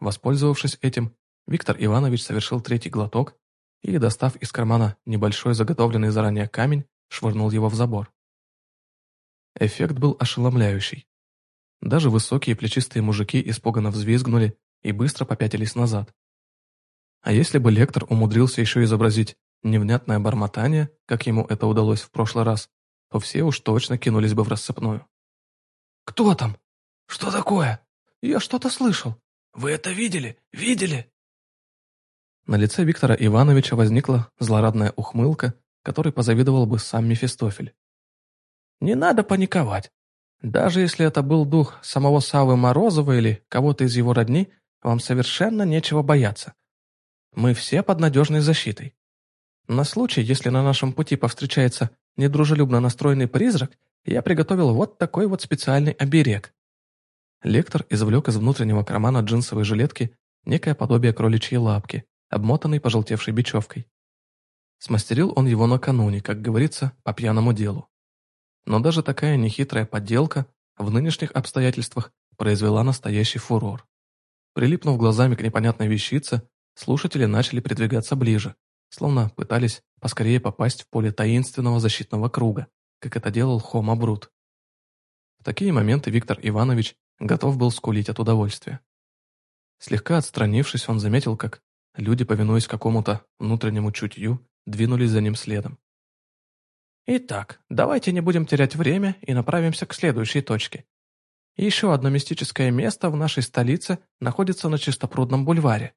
Воспользовавшись этим, Виктор Иванович совершил третий глоток и, достав из кармана небольшой заготовленный заранее камень, швырнул его в забор. Эффект был ошеломляющий. Даже высокие плечистые мужики испуганно взвизгнули и быстро попятились назад. А если бы лектор умудрился еще изобразить невнятное бормотание, как ему это удалось в прошлый раз, то все уж точно кинулись бы в рассыпную. «Кто там? Что такое? Я что-то слышал. Вы это видели? Видели?» На лице Виктора Ивановича возникла злорадная ухмылка, которой позавидовал бы сам Мефистофель. Не надо паниковать. Даже если это был дух самого Савы Морозова или кого-то из его родни, вам совершенно нечего бояться. Мы все под надежной защитой. На случай, если на нашем пути повстречается недружелюбно настроенный призрак, я приготовил вот такой вот специальный оберег. Лектор извлек из внутреннего кармана джинсовой жилетки некое подобие кроличьей лапки, обмотанной пожелтевшей бечевкой. Смастерил он его накануне, как говорится, по пьяному делу. Но даже такая нехитрая подделка в нынешних обстоятельствах произвела настоящий фурор. Прилипнув глазами к непонятной вещице, слушатели начали придвигаться ближе, словно пытались поскорее попасть в поле таинственного защитного круга, как это делал Хома Брут. В такие моменты Виктор Иванович готов был скулить от удовольствия. Слегка отстранившись, он заметил, как люди, повинуясь какому-то внутреннему чутью, двинулись за ним следом. Итак, давайте не будем терять время и направимся к следующей точке. Еще одно мистическое место в нашей столице находится на Чистопрудном бульваре,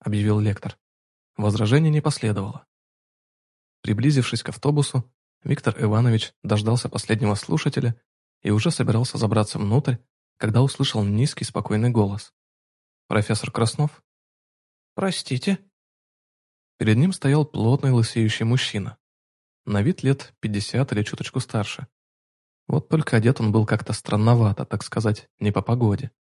объявил лектор. Возражений не последовало. Приблизившись к автобусу, Виктор Иванович дождался последнего слушателя и уже собирался забраться внутрь, когда услышал низкий спокойный голос. «Профессор Краснов?» «Простите?» Перед ним стоял плотный лысеющий мужчина, на вид лет 50 или чуточку старше. Вот только одет он был как-то странновато, так сказать, не по погоде.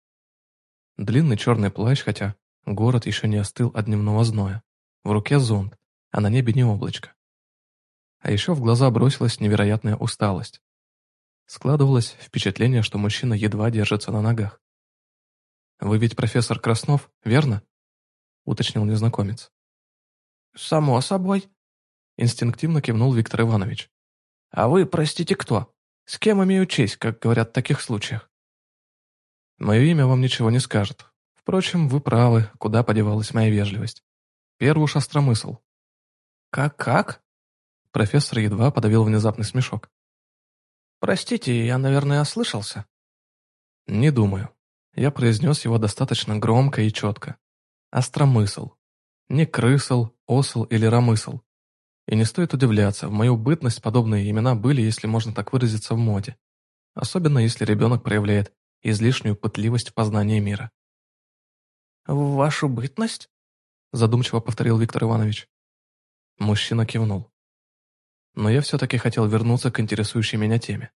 Длинный черный плащ, хотя город еще не остыл от дневного зноя. В руке зонт, а на небе не облачко. А еще в глаза бросилась невероятная усталость. Складывалось впечатление, что мужчина едва держится на ногах. «Вы ведь профессор Краснов, верно?» — уточнил незнакомец. «Само собой», Инстинктивно кивнул Виктор Иванович. «А вы, простите, кто? С кем имею честь, как говорят в таких случаях?» «Мое имя вам ничего не скажет. Впрочем, вы правы, куда подевалась моя вежливость. Первый остромысл». «Как-как?» Профессор едва подавил внезапный смешок. «Простите, я, наверное, ослышался». «Не думаю. Я произнес его достаточно громко и четко. Остромысл. Не крысл, осл или ромысл. И не стоит удивляться, в мою бытность подобные имена были, если можно так выразиться, в моде. Особенно если ребенок проявляет излишнюю пытливость в познании мира. «В вашу бытность?» задумчиво повторил Виктор Иванович. Мужчина кивнул. Но я все-таки хотел вернуться к интересующей меня теме.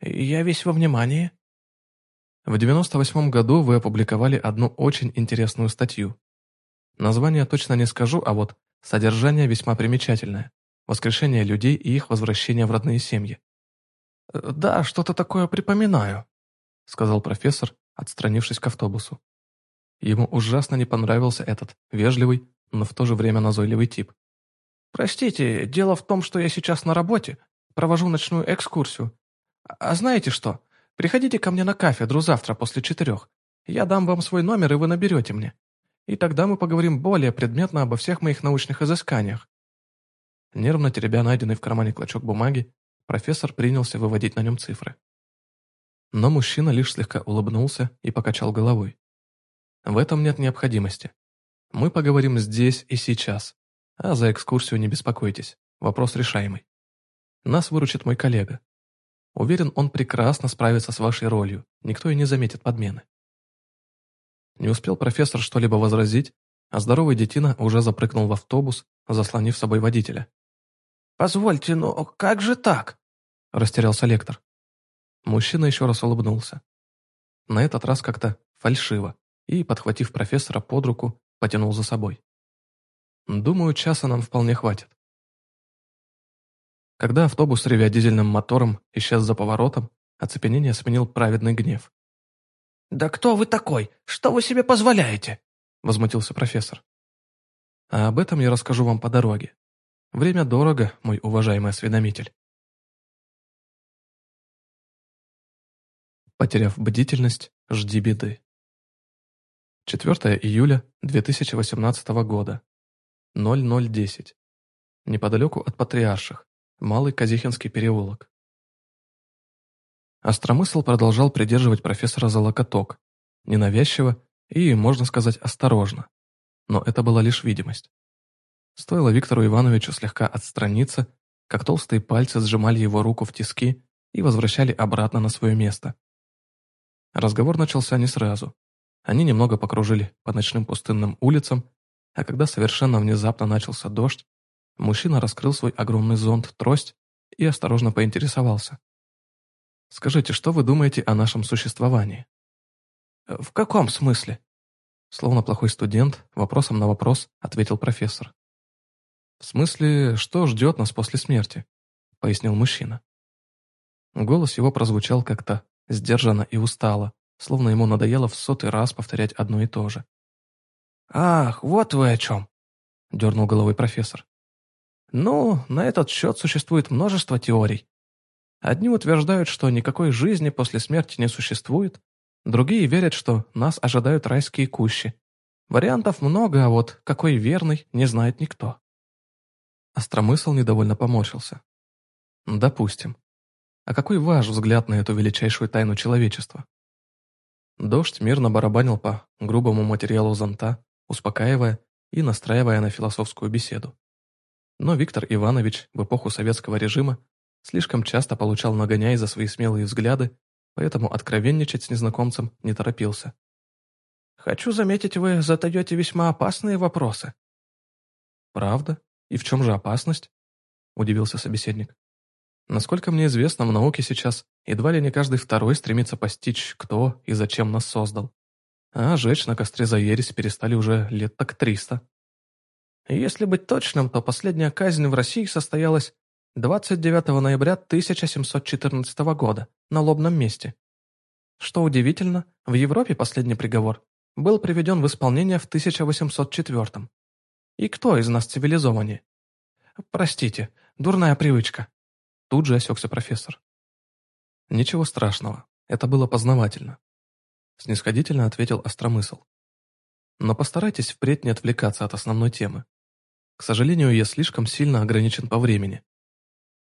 «Я весь во внимании». В 98 году вы опубликовали одну очень интересную статью. Название точно не скажу, а вот содержание весьма примечательное. Воскрешение людей и их возвращение в родные семьи. «Э, «Да, что-то такое припоминаю», — сказал профессор, отстранившись к автобусу. Ему ужасно не понравился этот вежливый, но в то же время назойливый тип. «Простите, дело в том, что я сейчас на работе, провожу ночную экскурсию. А знаете что? Приходите ко мне на кафедру завтра после четырех. Я дам вам свой номер, и вы наберете мне. И тогда мы поговорим более предметно обо всех моих научных изысканиях». Нервно теребя найденный в кармане клочок бумаги, профессор принялся выводить на нем цифры. Но мужчина лишь слегка улыбнулся и покачал головой. «В этом нет необходимости. Мы поговорим здесь и сейчас, а за экскурсию не беспокойтесь, вопрос решаемый. Нас выручит мой коллега. Уверен, он прекрасно справится с вашей ролью, никто и не заметит подмены». Не успел профессор что-либо возразить, а здоровый детина уже запрыгнул в автобус, заслонив собой водителя. «Позвольте, но как же так?» – растерялся лектор. Мужчина еще раз улыбнулся. На этот раз как-то фальшиво, и, подхватив профессора под руку, потянул за собой. Думаю, часа нам вполне хватит. Когда автобус, ревя дизельным мотором, исчез за поворотом, оцепенение сменил праведный гнев. «Да кто вы такой? Что вы себе позволяете?» – возмутился профессор. «А об этом я расскажу вам по дороге. Время дорого, мой уважаемый осведомитель. Потеряв бдительность, жди беды. 4 июля 2018 года. 0010. Неподалеку от Патриарших. Малый Казихинский переулок. Остромысл продолжал придерживать профессора за локоток. Ненавязчиво и, можно сказать, осторожно. Но это была лишь видимость. Стоило Виктору Ивановичу слегка отстраниться, как толстые пальцы сжимали его руку в тиски и возвращали обратно на свое место. Разговор начался не сразу. Они немного покружили по ночным пустынным улицам, а когда совершенно внезапно начался дождь, мужчина раскрыл свой огромный зонт-трость и осторожно поинтересовался. «Скажите, что вы думаете о нашем существовании?» «В каком смысле?» Словно плохой студент, вопросом на вопрос ответил профессор. «В смысле, что ждет нас после смерти?» — пояснил мужчина. Голос его прозвучал как-то сдержанно и устало, словно ему надоело в сотый раз повторять одно и то же. «Ах, вот вы о чем!» — дернул головой профессор. «Ну, на этот счет существует множество теорий. Одни утверждают, что никакой жизни после смерти не существует, другие верят, что нас ожидают райские кущи. Вариантов много, а вот какой верный, не знает никто. Остромысл недовольно поморщился. Допустим. А какой ваш взгляд на эту величайшую тайну человечества? Дождь мирно барабанил по грубому материалу зонта, успокаивая и настраивая на философскую беседу. Но Виктор Иванович в эпоху советского режима слишком часто получал нагоняй за свои смелые взгляды, поэтому откровенничать с незнакомцем не торопился. «Хочу заметить, вы задаете весьма опасные вопросы». «Правда?» «И в чем же опасность?» – удивился собеседник. «Насколько мне известно, в науке сейчас едва ли не каждый второй стремится постичь, кто и зачем нас создал. А жечь на костре за ересь перестали уже лет так триста». Если быть точным, то последняя казнь в России состоялась 29 ноября 1714 года на лобном месте. Что удивительно, в Европе последний приговор был приведен в исполнение в 1804 и кто из нас цивилизованнее? Простите, дурная привычка. Тут же осекся профессор. Ничего страшного, это было познавательно. Снисходительно ответил Остромысл. Но постарайтесь впредь не отвлекаться от основной темы. К сожалению, я слишком сильно ограничен по времени.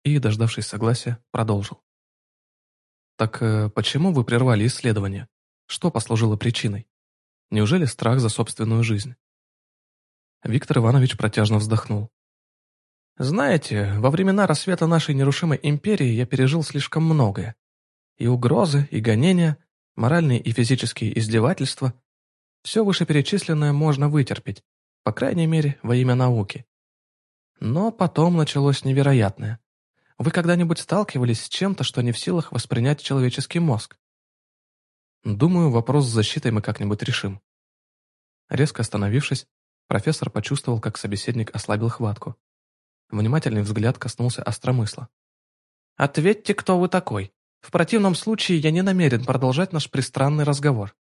И, дождавшись согласия, продолжил. Так э, почему вы прервали исследование? Что послужило причиной? Неужели страх за собственную жизнь? Виктор Иванович протяжно вздохнул. «Знаете, во времена рассвета нашей нерушимой империи я пережил слишком многое. И угрозы, и гонения, моральные и физические издевательства. Все вышеперечисленное можно вытерпеть, по крайней мере, во имя науки. Но потом началось невероятное. Вы когда-нибудь сталкивались с чем-то, что не в силах воспринять человеческий мозг? Думаю, вопрос с защитой мы как-нибудь решим. Резко остановившись, Профессор почувствовал, как собеседник ослабил хватку. Внимательный взгляд коснулся остромысла. «Ответьте, кто вы такой. В противном случае я не намерен продолжать наш пристранный разговор».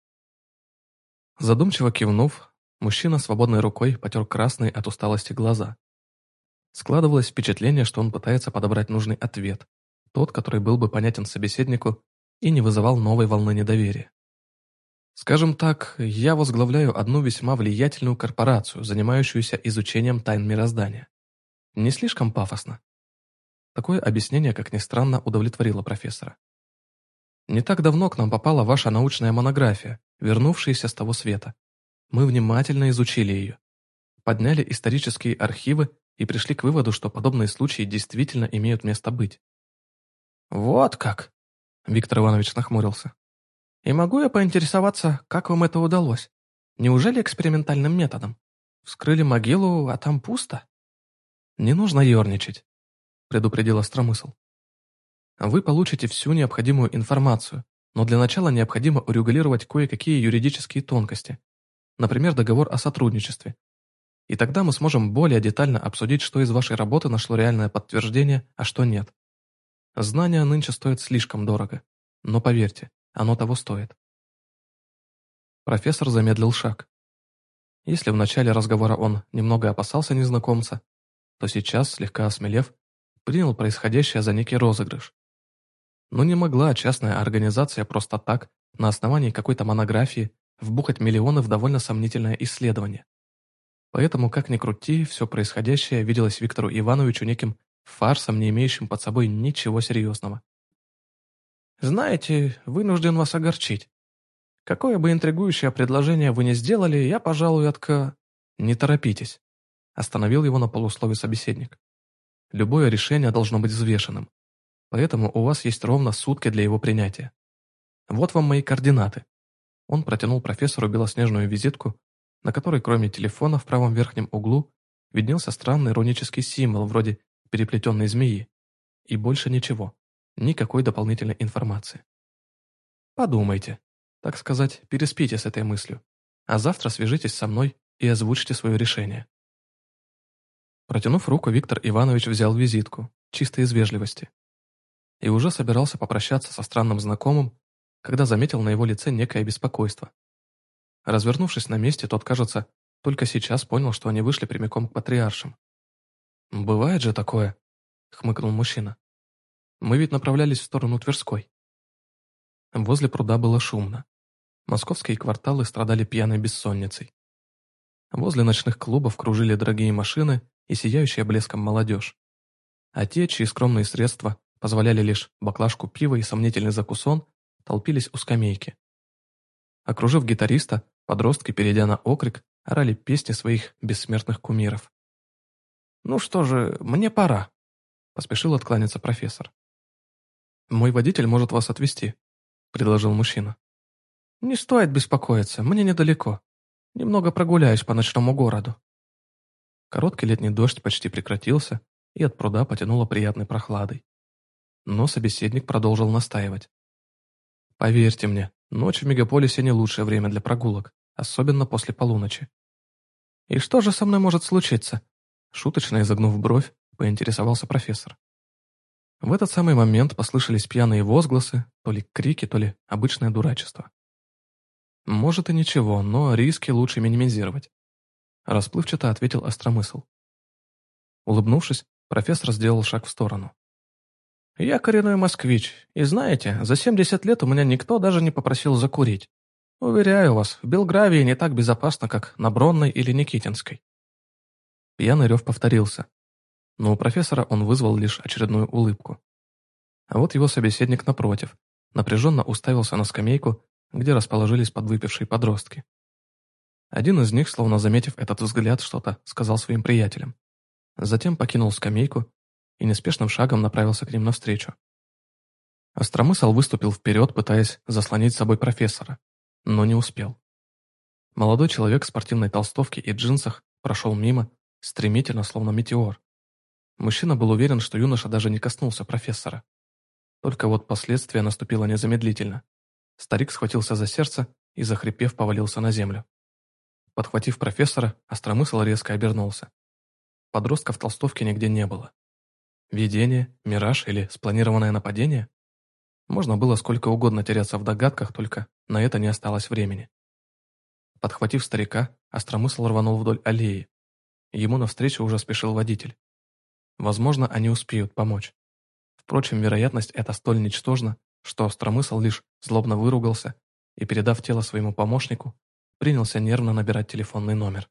Задумчиво кивнув, мужчина свободной рукой потер красные от усталости глаза. Складывалось впечатление, что он пытается подобрать нужный ответ, тот, который был бы понятен собеседнику и не вызывал новой волны недоверия. Скажем так, я возглавляю одну весьма влиятельную корпорацию, занимающуюся изучением тайн мироздания. Не слишком пафосно? Такое объяснение, как ни странно, удовлетворило профессора. Не так давно к нам попала ваша научная монография, вернувшаяся с того света. Мы внимательно изучили ее, подняли исторические архивы и пришли к выводу, что подобные случаи действительно имеют место быть. «Вот как!» — Виктор Иванович нахмурился. «И могу я поинтересоваться, как вам это удалось? Неужели экспериментальным методом? Вскрыли могилу, а там пусто?» «Не нужно ерничать», — предупредил Остромысл. «Вы получите всю необходимую информацию, но для начала необходимо урегулировать кое-какие юридические тонкости, например, договор о сотрудничестве, и тогда мы сможем более детально обсудить, что из вашей работы нашло реальное подтверждение, а что нет. Знания нынче стоят слишком дорого, но поверьте, оно того стоит. Профессор замедлил шаг. Если в начале разговора он немного опасался незнакомца, то сейчас, слегка осмелев, принял происходящее за некий розыгрыш. Но не могла частная организация просто так, на основании какой-то монографии, вбухать миллионы в довольно сомнительное исследование. Поэтому, как ни крути, все происходящее виделось Виктору Ивановичу неким фарсом, не имеющим под собой ничего серьезного. «Знаете, вынужден вас огорчить. Какое бы интригующее предложение вы ни сделали, я, пожалуй, отка...» «Не торопитесь», — остановил его на полуслове собеседник. «Любое решение должно быть взвешенным, поэтому у вас есть ровно сутки для его принятия. Вот вам мои координаты». Он протянул профессору белоснежную визитку, на которой, кроме телефона в правом верхнем углу, виднелся странный иронический символ вроде переплетенной змеи. И больше ничего. Никакой дополнительной информации. Подумайте. Так сказать, переспите с этой мыслью. А завтра свяжитесь со мной и озвучьте свое решение. Протянув руку, Виктор Иванович взял визитку, чисто из вежливости. И уже собирался попрощаться со странным знакомым, когда заметил на его лице некое беспокойство. Развернувшись на месте, тот, кажется, только сейчас понял, что они вышли прямиком к патриаршим. «Бывает же такое», — хмыкнул мужчина. «Мы ведь направлялись в сторону Тверской». Возле пруда было шумно. Московские кварталы страдали пьяной бессонницей. Возле ночных клубов кружили дорогие машины и сияющая блеском молодежь. А те, чьи скромные средства позволяли лишь баклажку пива и сомнительный закусон, толпились у скамейки. Окружив гитариста, Подростки, перейдя на окрик, орали песни своих бессмертных кумиров. «Ну что же, мне пора», — поспешил откланяться профессор. «Мой водитель может вас отвезти», — предложил мужчина. «Не стоит беспокоиться, мне недалеко. Немного прогуляюсь по ночному городу». Короткий летний дождь почти прекратился, и от пруда потянуло приятной прохладой. Но собеседник продолжил настаивать. «Поверьте мне, ночь в мегаполисе не лучшее время для прогулок особенно после полуночи. «И что же со мной может случиться?» Шуточно изогнув бровь, поинтересовался профессор. В этот самый момент послышались пьяные возгласы, то ли крики, то ли обычное дурачество. «Может и ничего, но риски лучше минимизировать», расплывчато ответил Остромысл. Улыбнувшись, профессор сделал шаг в сторону. «Я коренной москвич, и знаете, за 70 лет у меня никто даже не попросил закурить. Уверяю вас, в Белгравии не так безопасно, как на Бронной или Никитинской. Пьяный рев повторился, но у профессора он вызвал лишь очередную улыбку. А вот его собеседник напротив, напряженно уставился на скамейку, где расположились подвыпившие подростки. Один из них, словно заметив этот взгляд, что-то сказал своим приятелям. Затем покинул скамейку и неспешным шагом направился к ним навстречу. Остромысл выступил вперед, пытаясь заслонить с собой профессора, но не успел. Молодой человек в спортивной толстовке и джинсах прошел мимо, стремительно, словно метеор. Мужчина был уверен, что юноша даже не коснулся профессора. Только вот последствия наступило незамедлительно. Старик схватился за сердце и, захрипев, повалился на землю. Подхватив профессора, Остромысл резко обернулся. Подростка в толстовке нигде не было. Видение, мираж или спланированное нападение? Можно было сколько угодно теряться в догадках, только на это не осталось времени. Подхватив старика, Остромысл рванул вдоль аллеи. Ему навстречу уже спешил водитель. Возможно, они успеют помочь. Впрочем, вероятность эта столь ничтожна, что Остромысл лишь злобно выругался и, передав тело своему помощнику, принялся нервно набирать телефонный номер.